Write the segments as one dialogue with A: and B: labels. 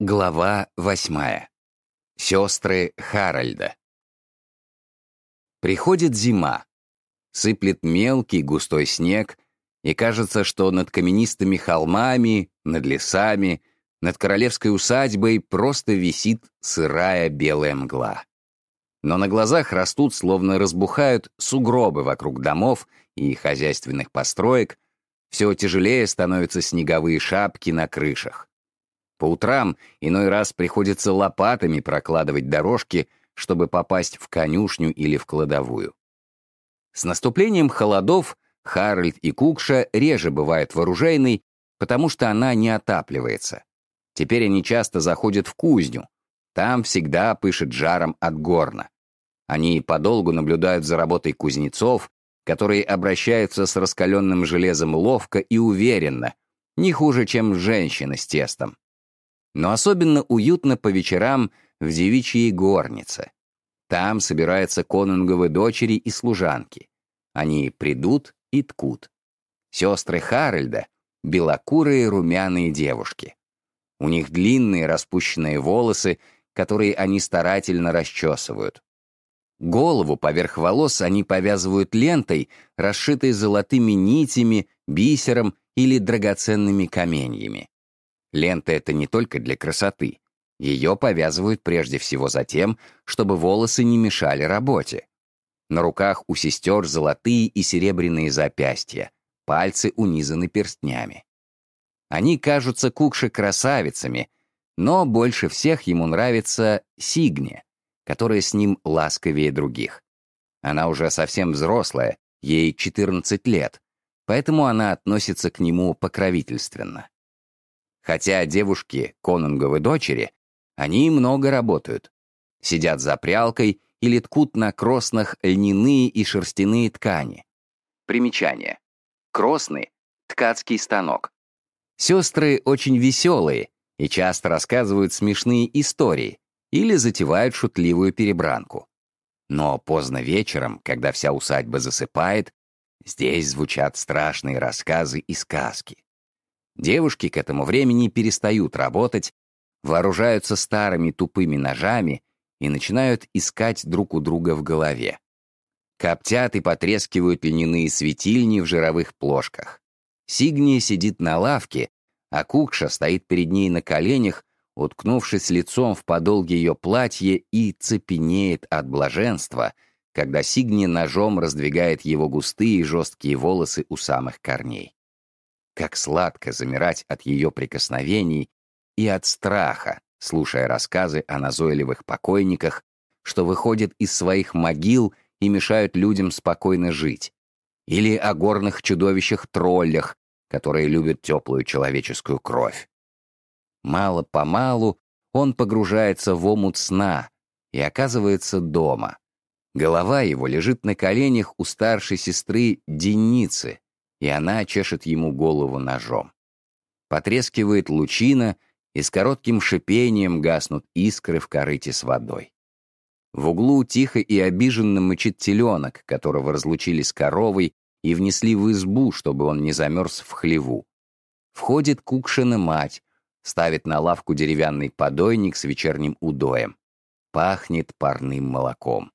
A: Глава восьмая. Сестры Харальда. Приходит зима. Сыплет мелкий густой снег, и кажется, что над каменистыми холмами, над лесами, над королевской усадьбой просто висит сырая белая мгла. Но на глазах растут, словно разбухают, сугробы вокруг домов и хозяйственных построек, все тяжелее становятся снеговые шапки на крышах. По утрам иной раз приходится лопатами прокладывать дорожки, чтобы попасть в конюшню или в кладовую. С наступлением холодов Харальд и Кукша реже бывают в потому что она не отапливается. Теперь они часто заходят в кузню. Там всегда пышет жаром от горна. Они подолгу наблюдают за работой кузнецов, которые обращаются с раскаленным железом ловко и уверенно, не хуже, чем женщины с тестом. Но особенно уютно по вечерам в девичьей горнице. Там собираются конунговы дочери и служанки. Они придут и ткут. Сестры Харальда — белокурые румяные девушки. У них длинные распущенные волосы, которые они старательно расчесывают. Голову поверх волос они повязывают лентой, расшитой золотыми нитями, бисером или драгоценными каменьями. Лента это не только для красоты. Ее повязывают прежде всего за тем, чтобы волосы не мешали работе. На руках у сестер золотые и серебряные запястья, пальцы унизаны перстнями. Они кажутся Кукше красавицами, но больше всех ему нравится Сигне, которая с ним ласковее других. Она уже совсем взрослая, ей 14 лет, поэтому она относится к нему покровительственно. Хотя девушки, конунговы дочери, они много работают. Сидят за прялкой или ткут на кроснах льняные и шерстяные ткани. Примечание. Кросный — ткацкий станок. Сестры очень веселые и часто рассказывают смешные истории или затевают шутливую перебранку. Но поздно вечером, когда вся усадьба засыпает, здесь звучат страшные рассказы и сказки. Девушки к этому времени перестают работать, вооружаются старыми тупыми ножами и начинают искать друг у друга в голове. Коптят и потрескивают льняные светильни в жировых плошках. Сигния сидит на лавке, а Кукша стоит перед ней на коленях, уткнувшись лицом в подол ее платья и цепенеет от блаженства, когда Сигни ножом раздвигает его густые жесткие волосы у самых корней. Как сладко замирать от ее прикосновений и от страха, слушая рассказы о назойливых покойниках, что выходят из своих могил и мешают людям спокойно жить, или о горных чудовищах-троллях, которые любят теплую человеческую кровь. Мало-помалу он погружается в омут сна и оказывается дома. Голова его лежит на коленях у старшей сестры Деницы, и она чешет ему голову ножом. Потрескивает лучина, и с коротким шипением гаснут искры в корыте с водой. В углу тихо и обиженно мычит теленок, которого разлучили с коровой и внесли в избу, чтобы он не замерз в хлеву. Входит Кукшина мать, ставит на лавку деревянный подойник с вечерним удоем. Пахнет парным молоком.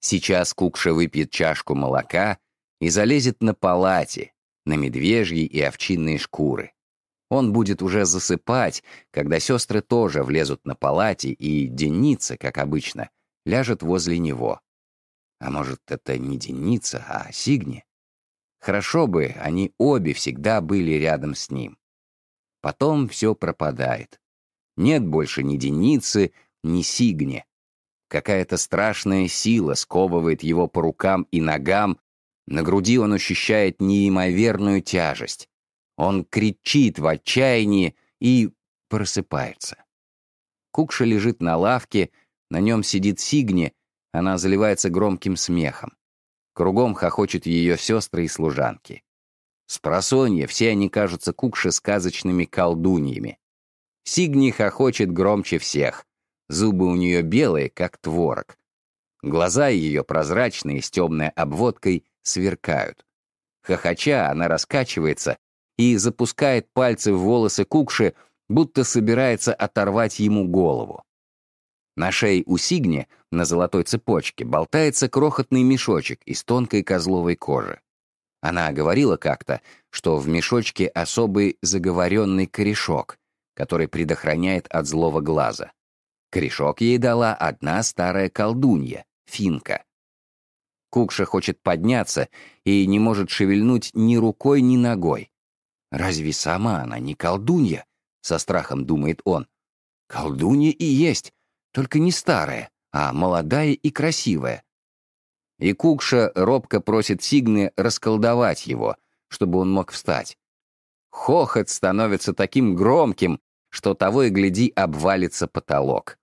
A: Сейчас Кукша выпьет чашку молока и залезет на палате, на медвежьи и овчинные шкуры. Он будет уже засыпать, когда сестры тоже влезут на палате, и Деница, как обычно, ляжет возле него. А может, это не Деница, а Сигни? Хорошо бы они обе всегда были рядом с ним. Потом все пропадает. Нет больше ни Деницы, ни Сигни. Какая-то страшная сила сковывает его по рукам и ногам, на груди он ощущает неимоверную тяжесть. Он кричит в отчаянии и просыпается. Кукша лежит на лавке, на нем сидит Сигни, она заливается громким смехом. Кругом хохочут ее сестры и служанки. С просонья все они кажутся Кукше сказочными колдуньями. Сигни хохочет громче всех. Зубы у нее белые, как творог. Глаза ее прозрачные, с темной обводкой, сверкают. Хохоча, она раскачивается и запускает пальцы в волосы Кукши, будто собирается оторвать ему голову. На шее у Сигни, на золотой цепочке, болтается крохотный мешочек из тонкой козловой кожи. Она говорила как-то, что в мешочке особый заговоренный корешок, который предохраняет от злого глаза. Корешок ей дала одна старая колдунья, финка. Кукша хочет подняться и не может шевельнуть ни рукой, ни ногой. Разве сама она не колдунья? Со страхом думает он. Колдунья и есть, только не старая, а молодая и красивая. И Кукша робко просит Сигны расколдовать его, чтобы он мог встать. Хохот становится таким громким, что того и гляди обвалится потолок.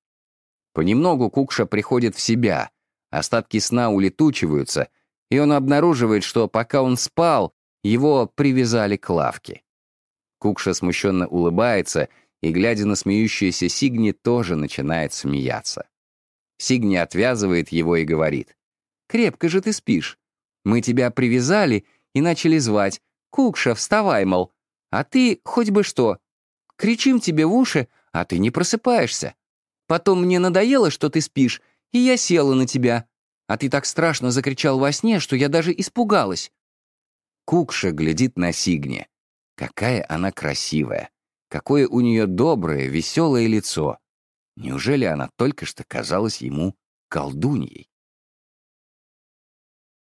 A: Понемногу Кукша приходит в себя, остатки сна улетучиваются, и он обнаруживает, что пока он спал, его привязали к лавке. Кукша смущенно улыбается и, глядя на смеющуюся Сигни, тоже начинает смеяться. Сигни отвязывает его и говорит. «Крепко же ты спишь. Мы тебя привязали и начали звать. Кукша, вставай, мол. А ты хоть бы что. Кричим тебе в уши, а ты не просыпаешься. Потом мне надоело, что ты спишь, и я села на тебя. А ты так страшно закричал во сне, что я даже испугалась». Кукша глядит на Сигне. Какая она красивая. Какое у нее доброе, веселое лицо. Неужели она только что казалась ему колдуньей?